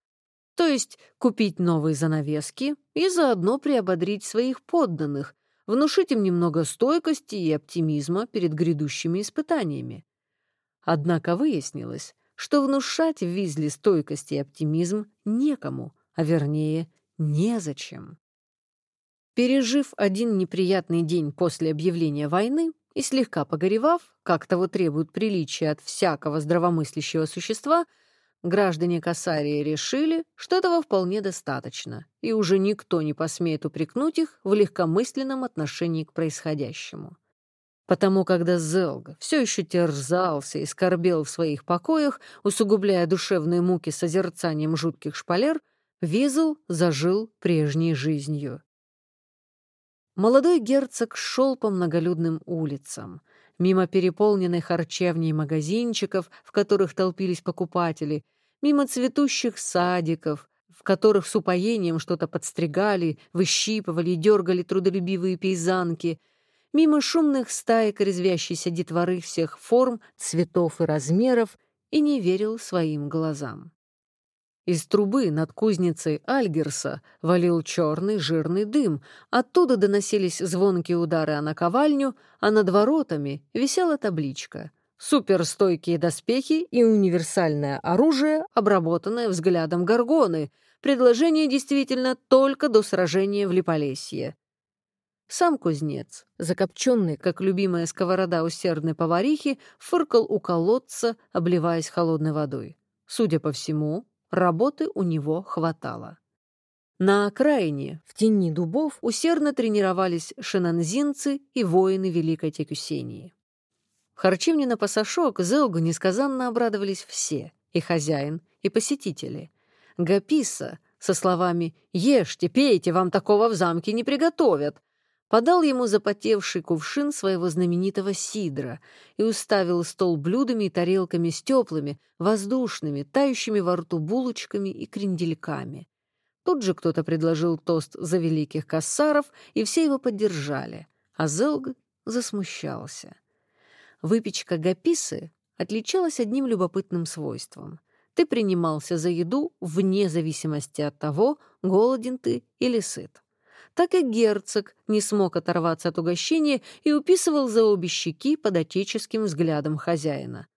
то есть купить новые занавески и заодно приободрить своих подданных, внушить им немного стойкости и оптимизма перед грядущими испытаниями. Однако выяснилось, что внушать Визли стойкость и оптимизм некому, а вернее, незачем. Пережив один неприятный день после объявления войны и слегка погоревав, как того требует приличия от всякого здравомыслящего существа, граждане Касарии решили, что этого вполне достаточно, и уже никто не посмеет упрекнуть их в легкомысленном отношении к происходящему. Потому когда Зелг все еще терзался и скорбел в своих покоях, усугубляя душевные муки созерцанием жутких шпалер, Визел зажил прежней жизнью. Молодой герцог шел по многолюдным улицам, мимо переполненной харчевней магазинчиков, в которых толпились покупатели, мимо цветущих садиков, в которых с упоением что-то подстригали, выщипывали и дергали трудолюбивые пейзанки, мимо шумных стаек резвящейся детворы всех форм, цветов и размеров, и не верил своим глазам. Из трубы над кузницей Альгерса валил черный жирный дым, оттуда доносились звонкие удары о наковальню, а над воротами висела табличка «Суперстойкие доспехи и универсальное оружие, обработанное взглядом Гаргоны. Предложение действительно только до сражения в Липолесье». Сам кузнец, закопченный, как любимая сковорода усердной поварихи, фыркал у колодца, обливаясь холодной водой. Судя по всему, Работы у него хватало. На окраине, в тени дубов, усердно тренировались шинанзинцы и воины Великой Текюсении. Харчевне на пасашок Зелгу несказанно обрадовались все, и хозяин, и посетители. Гаписа со словами «Ешьте, пейте, вам такого в замке не приготовят», подал ему запотевший кувшин своего знаменитого сидра и уставил стол блюдами и тарелками с теплыми, воздушными, тающими во рту булочками и крендельками. Тут же кто-то предложил тост за великих кассаров, и все его поддержали, а Зелг засмущался. Выпечка гаписы отличалась одним любопытным свойством. Ты принимался за еду вне зависимости от того, голоден ты или сыт так и герцог не смог оторваться от угощения и уписывал за обе щеки под отеческим взглядом хозяина.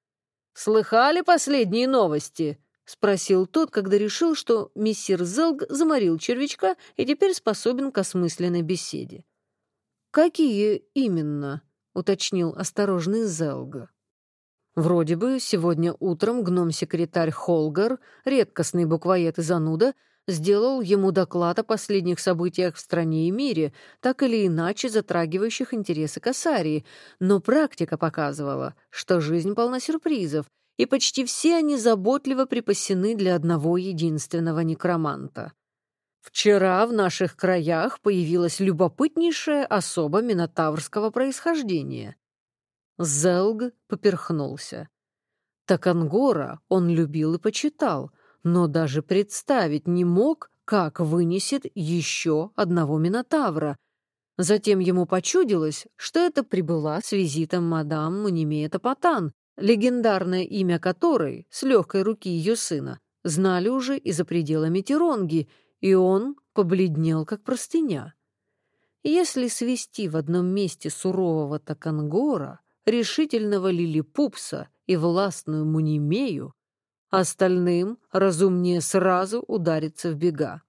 «Слыхали последние новости?» — спросил тот, когда решил, что мессир Зелг заморил червячка и теперь способен к осмысленной беседе. «Какие именно?» — уточнил осторожный Зелга. Вроде бы сегодня утром гном-секретарь Холгар, редкостный буквоед и зануда, сделал ему доклад о последних событиях в стране и мире, так или иначе затрагивающих интересы Касарии, но практика показывала, что жизнь полна сюрпризов, и почти все они заботливо припасены для одного единственного некроманта. Вчера в наших краях появилась любопытнейшая особа минотаврского происхождения. Зелг поперхнулся. Такангора он любил и почитал — но даже представить не мог, как вынесет еще одного Минотавра. Затем ему почудилось, что это прибыла с визитом мадам Мунимея Топотан, легендарное имя которой, с легкой руки ее сына, знали уже и за пределами Тиронги, и он побледнел, как простыня. Если свести в одном месте сурового Такангора, решительного Лилипупса и властную Мунимею, Остальным разумнее сразу удариться в бега.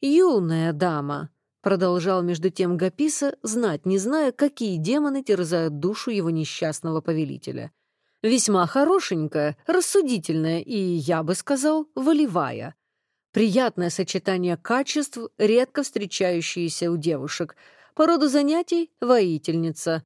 «Юная дама», — продолжал между тем Гаписа, знать не зная, какие демоны терзают душу его несчастного повелителя. «Весьма хорошенькая, рассудительная и, я бы сказал, волевая. Приятное сочетание качеств, редко встречающиеся у девушек. По роду занятий — воительница.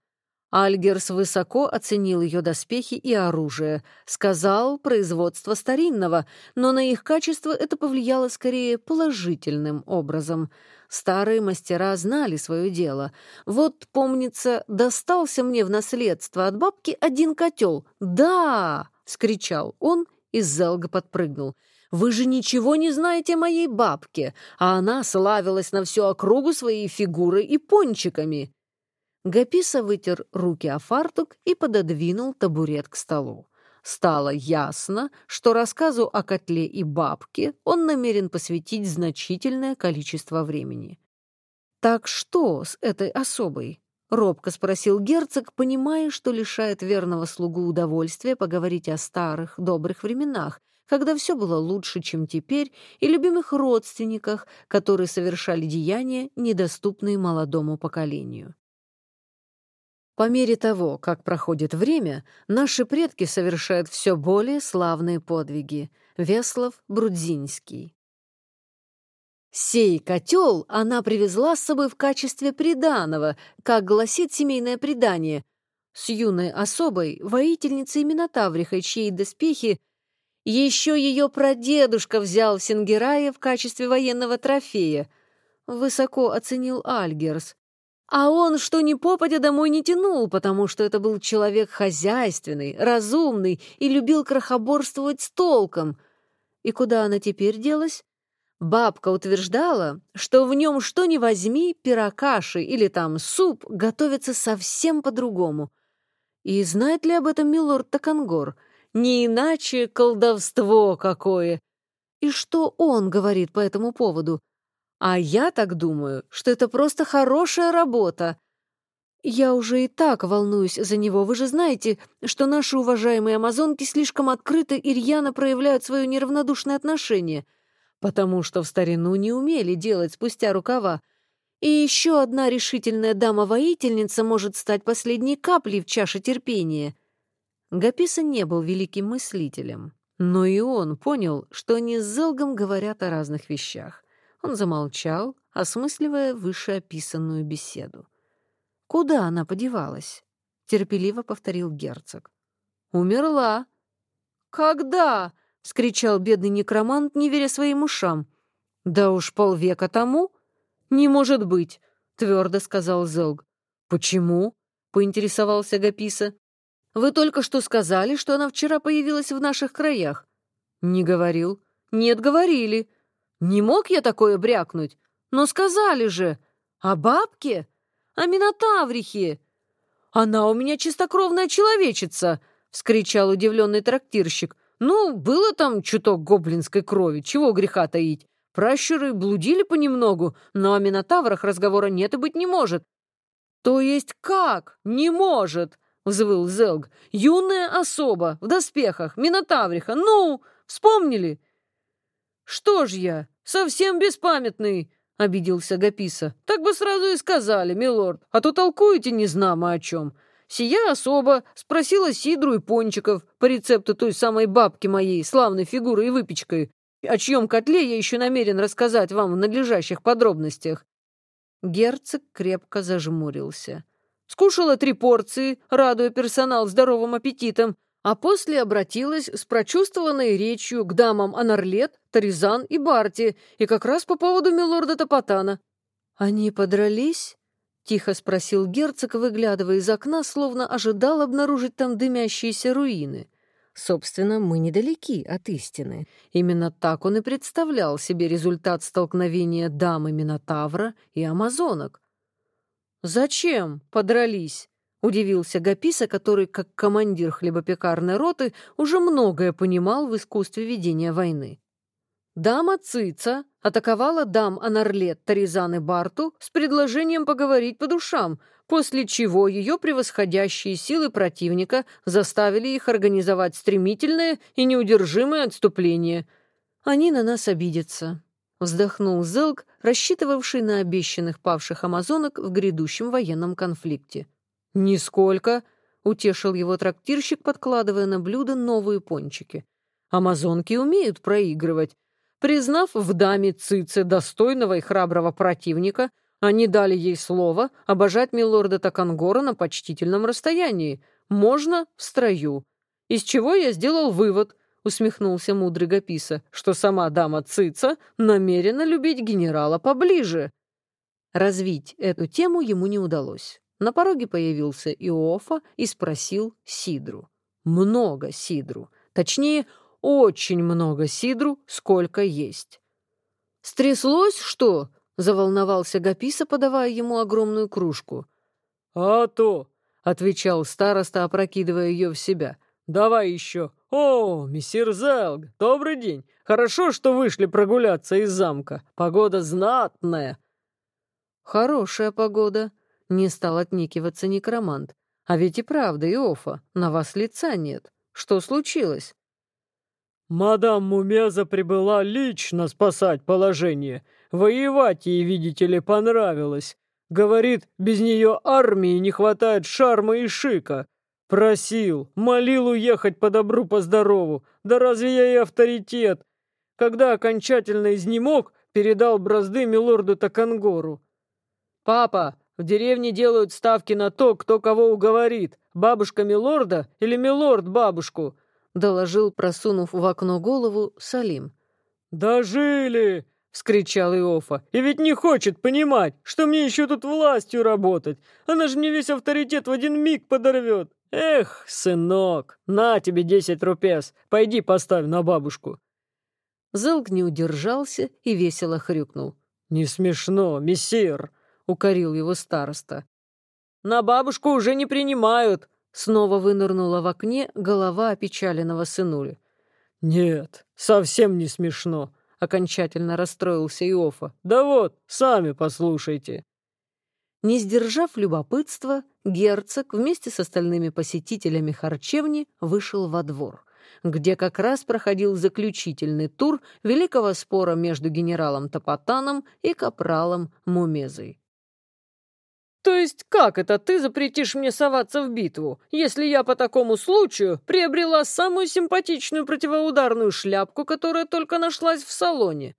Альгерс высоко оценил ее доспехи и оружие, сказал производство старинного, но на их качество это повлияло скорее положительным образом. Старые мастера знали свое дело. Вот, помнится, достался мне в наследство от бабки один котел. «Да!» — скричал он и Зелга подпрыгнул. «Вы же ничего не знаете о моей бабке, а она славилась на всю округу своей фигурой и пончиками». Гаписа вытер руки о фартук и пододвинул табурет к столу. Стало ясно, что рассказу о котле и бабке он намерен посвятить значительное количество времени. «Так что с этой особой?» — робко спросил герцог, понимая, что лишает верного слугу удовольствия поговорить о старых, добрых временах, когда все было лучше, чем теперь, и любимых родственниках, которые совершали деяния, недоступные молодому поколению. По мере того, как проходит время, наши предки совершают все более славные подвиги. Веслов Брудзинский. Сей котел она привезла с собой в качестве приданого, как гласит семейное предание, с юной особой, воительницей Минотаврихой, чьей доспехи еще ее прадедушка взял в Сингерае в качестве военного трофея. Высоко оценил Альгерс. А он что ни попадя домой не тянул, потому что это был человек хозяйственный, разумный и любил крохоборствовать с толком. И куда она теперь делась? Бабка утверждала, что в нем что ни возьми, пирокаши или там суп готовится совсем по-другому. И знает ли об этом милорд Такангор? Не иначе колдовство какое. И что он говорит по этому поводу? А я так думаю, что это просто хорошая работа. Я уже и так волнуюсь за него. Вы же знаете, что наши уважаемые амазонки слишком открыто и рьяно проявляют свое неравнодушное отношение — потому что в старину не умели делать спустя рукава. И еще одна решительная дама-воительница может стать последней каплей в чаше терпения. Гаписа не был великим мыслителем, но и он понял, что они с Зелгом говорят о разных вещах. Он замолчал, осмысливая вышеописанную беседу. «Куда она подевалась?» — терпеливо повторил герцог. «Умерла». «Когда?» — скричал бедный некромант, не веря своим ушам. «Да уж полвека тому?» «Не может быть», — твердо сказал Зелг. «Почему?» — поинтересовался Гаписа. «Вы только что сказали, что она вчера появилась в наших краях». «Не говорил». «Нет, говорили». «Не мог я такое брякнуть?» «Но сказали же». «О бабке?» «О Минотаврихе». «Она у меня чистокровная человечица!» — вскричал удивленный трактирщик. Ну, было там чуток гоблинской крови, чего греха таить. Пращуры блудили понемногу, но о Минотаврах разговора нет и быть не может. То есть как? Не может, взвыл Зелг. Юная особа, в доспехах, Минотавриха, ну, вспомнили? Что ж я, совсем беспамятный, — обиделся Гаписа. «Так бы сразу и сказали, милорд, а то толкуете незнамо о чем. Сия особа спросила Сидру и Пончиков по рецепту той самой бабки моей, славной фигурой и выпечкой, о чьем котле я еще намерен рассказать вам в надлежащих подробностях. Герцог крепко зажмурился. Скушала три порции, радуя персонал здоровым аппетитом, а после обратилась с прочувствованной речью к дамам Анарлет, Таризан и Барти, и как раз по поводу милорда Топотана. «Они подрались?» Тихо спросил герцог, выглядывая из окна, словно ожидал обнаружить там дымящиеся руины. Собственно, мы недалеки от истины. Именно так он и представлял себе результат столкновения дамы Минотавра и амазонок. «Зачем подрались?» — удивился Гаписа, который, как командир хлебопекарной роты, уже многое понимал в искусстве ведения войны. Дама Цица атаковала дам Анарлет, Таризан и Барту с предложением поговорить по душам, после чего ее превосходящие силы противника заставили их организовать стремительное и неудержимое отступление. «Они на нас обидятся», — вздохнул Зелк, рассчитывавший на обещанных павших амазонок в грядущем военном конфликте. «Нисколько», — утешил его трактирщик, подкладывая на блюдо новые пончики. «Амазонки умеют проигрывать, Признав в даме Цице достойного и храброго противника, они дали ей слово обожать милорда Такангора на почтительном расстоянии, можно в строю. Из чего я сделал вывод, усмехнулся мудрый Гаписа, что сама дама Цица намерена любить генерала поближе. Развить эту тему ему не удалось. На пороге появился Иофа и спросил Сидру. Много Сидру. Точнее, очень много сидру, сколько есть. «Стряслось что?» — заволновался Гаписа, подавая ему огромную кружку. «А то!» — отвечал староста, опрокидывая ее в себя. «Давай еще! О, мессир Зелг, добрый день! Хорошо, что вышли прогуляться из замка. Погода знатная!» «Хорошая погода», — Не стал отникиваться некромант. А ведь и правда, Иофа, на вас лица нет. Что случилось? «Мадам Мумеза прибыла лично спасать положение. Воевать ей, видите ли, понравилось. Говорит, без нее армии не хватает шарма и шика. Просил, молил уехать по добру, по здорову. Да разве я и авторитет? Когда окончательно изнемог, передал бразды милорду Такангору. «Папа, в деревне делают ставки на то, кто кого уговорит. Бабушка милорда или милорд бабушку доложил, просунув в окно голову, Салим. «Дожили!» — вскричал Иофа. «И ведь не хочет понимать, что мне еще тут властью работать. Она же мне весь авторитет в один миг подорвет. Эх, сынок, на тебе десять рупес, пойди поставь на бабушку». Зелг не удержался и весело хрюкнул. «Не смешно, мессир!» — укорил его староста. «На бабушку уже не принимают!» Снова вынырнула в окне голова опечаленного сынули. «Нет, совсем не смешно», — окончательно расстроился Иофа. «Да вот, сами послушайте». Не сдержав любопытства, герцог вместе с остальными посетителями харчевни вышел во двор, где как раз проходил заключительный тур великого спора между генералом Топотаном и капралом Мумезой. «То есть как это ты запретишь мне соваться в битву, если я по такому случаю приобрела самую симпатичную противоударную шляпку, которая только нашлась в салоне?»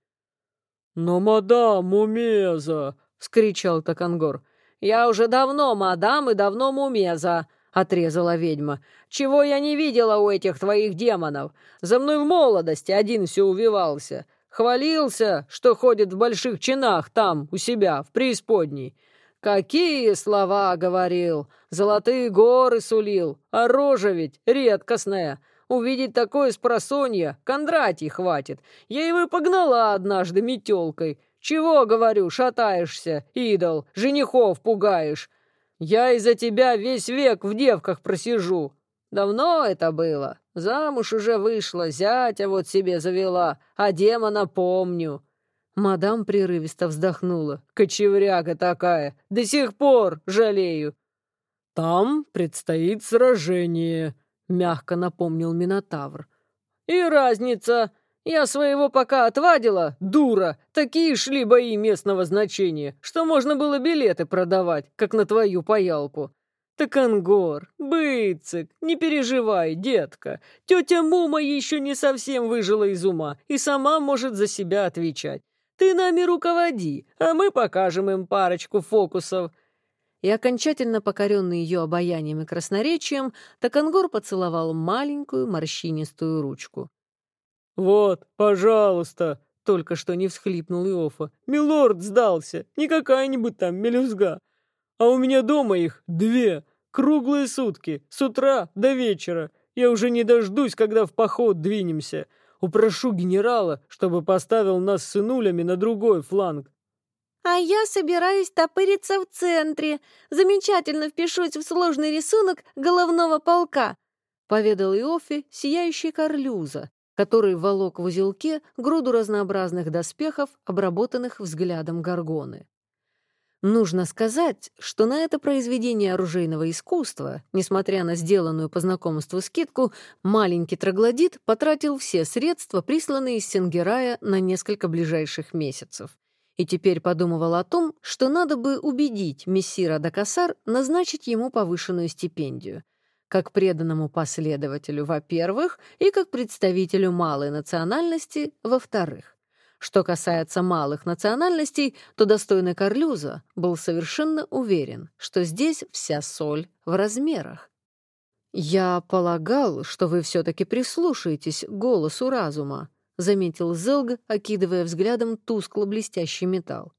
«Но, мадам Мумеза!» — скричал Такангор. «Я уже давно мадам и давно Мумеза!» — отрезала ведьма. «Чего я не видела у этих твоих демонов? За мной в молодости один все увивался. Хвалился, что ходит в больших чинах там, у себя, в преисподней. Какие слова говорил, золотые горы сулил, а рожа ведь редкостная. Увидеть такое с просонья Кондратий хватит. Я его погнала однажды метелкой. Чего, говорю, шатаешься, идол, женихов пугаешь? Я из-за тебя весь век в девках просижу. Давно это было. Замуж уже вышла, зятя вот себе завела, а демона помню. Мадам прерывисто вздохнула. «Кочевряга такая! До сих пор жалею!» «Там предстоит сражение», — мягко напомнил Минотавр. «И разница! Я своего пока отвадила, дура! Такие шли бои местного значения, что можно было билеты продавать, как на твою паялку. Так Ангор, Быцик, не переживай, детка. Тетя Мума еще не совсем выжила из ума и сама может за себя отвечать. Ты нами руководи, а мы покажем им парочку фокусов». И окончательно покоренный ее обаянием и красноречием, Такангор поцеловал маленькую морщинистую ручку. «Вот, пожалуйста!» — только что не всхлипнул Иофа. «Милорд сдался, не какая-нибудь там мелюзга. А у меня дома их две, круглые сутки, с утра до вечера. Я уже не дождусь, когда в поход двинемся. Упрошу генерала, чтобы поставил нас с сынулями на другой фланг. А я собираюсь топыриться в центре. Замечательно впишусь в сложный рисунок головного полка, поведал Иофи, сияющий Карлюза, который волок в узелке груду разнообразных доспехов, обработанных взглядом Гаргоны. Нужно сказать, что на это произведение оружейного искусства, несмотря на сделанную по знакомству скидку, маленький троглодит потратил все средства, присланные из Сенгерая на несколько ближайших месяцев. И теперь подумывал о том, что надо бы убедить мессира Дакасар назначить ему повышенную стипендию. Как преданному последователю, во-первых, и как представителю малой национальности, во-вторых. Что касается малых национальностей, то достойный Карлюза был совершенно уверен, что здесь вся соль в размерах. «Я полагал, что вы все-таки прислушаетесь к голосу разума», заметил Зелг, окидывая взглядом тускло-блестящий металл.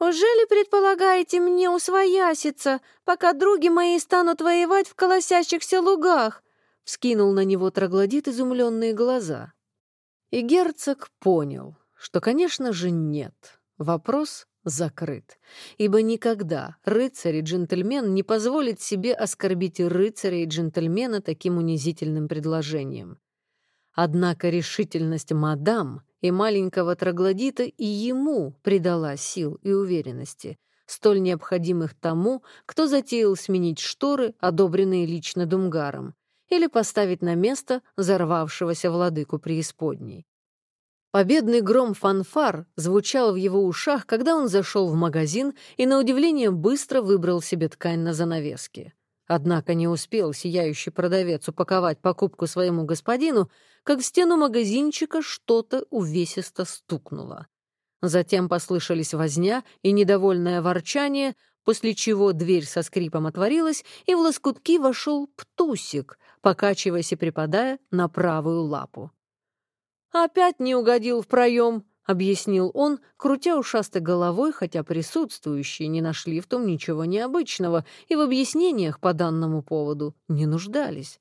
«Ужели предполагаете мне усвояситься, пока други мои станут воевать в колосящихся лугах?» вскинул на него троглодит изумленные глаза. И герцог понял, что, конечно же, нет. Вопрос закрыт, ибо никогда рыцарь и джентльмен не позволит себе оскорбить рыцаря и джентльмена таким унизительным предложением. Однако решительность мадам и маленького троглодита и ему придала сил и уверенности. столь необходимых тому, кто затеял сменить шторы, одобренные лично Думгаром, или поставить на место взорвавшегося владыку преисподней. Победный гром фанфар звучал в его ушах, когда он зашел в магазин и, на удивление, быстро выбрал себе ткань на занавеске. Однако не успел сияющий продавец упаковать покупку своему господину, как в стену магазинчика что-то увесисто стукнуло. Затем послышались возня и недовольное ворчание, после чего дверь со скрипом отворилась, и в лоскутки вошел птусик, покачиваясь и припадая на правую лапу. «Опять не угодил в проем», — объяснил он, крутя ушастой головой, хотя присутствующие не нашли в том ничего необычного и в объяснениях по данному поводу не нуждались.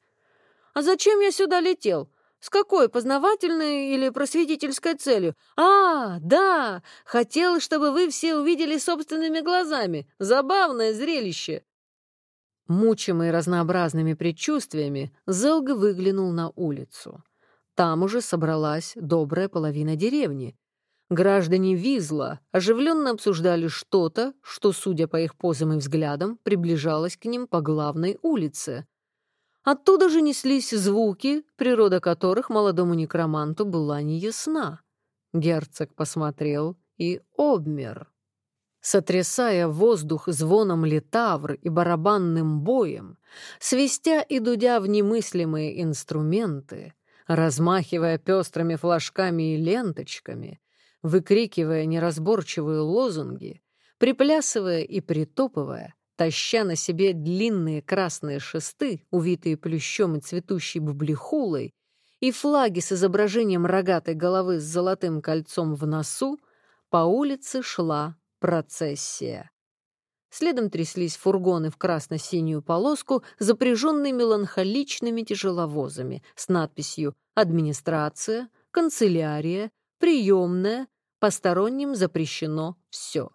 «А зачем я сюда летел? С какой, познавательной или просветительской целью? А, да, хотел, чтобы вы все увидели собственными глазами. Забавное зрелище. Мучимый разнообразными предчувствиями, Зелга выглянул на улицу. Там уже собралась добрая половина деревни. Граждане Визла оживленно обсуждали что-то, что, судя по их позам и взглядам, приближалось к ним по главной улице. Оттуда же неслись звуки, природа которых молодому некроманту была неясна. Герцог посмотрел и обмер. Сотрясая воздух звоном литавр и барабанным боем, свистя и дудя в немыслимые инструменты, размахивая пестрыми флажками и ленточками, выкрикивая неразборчивые лозунги, приплясывая и притопывая, таща на себе длинные красные шесты, увитые плющом и цветущей бублихулой, и флаги с изображением рогатой головы с золотым кольцом в носу, по улице шла процессия. Следом тряслись фургоны в красно-синюю полоску, запряженные меланхоличными тяжеловозами с надписью «Администрация», «Канцелярия», «Приемная», «Посторонним запрещено все»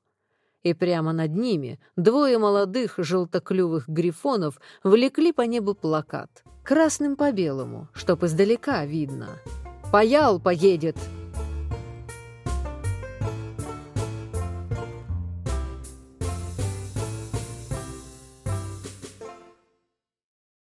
и прямо над ними двое молодых желтоклювых грифонов влекли по небу плакат. Красным по белому, чтоб издалека видно. «Паял поедет!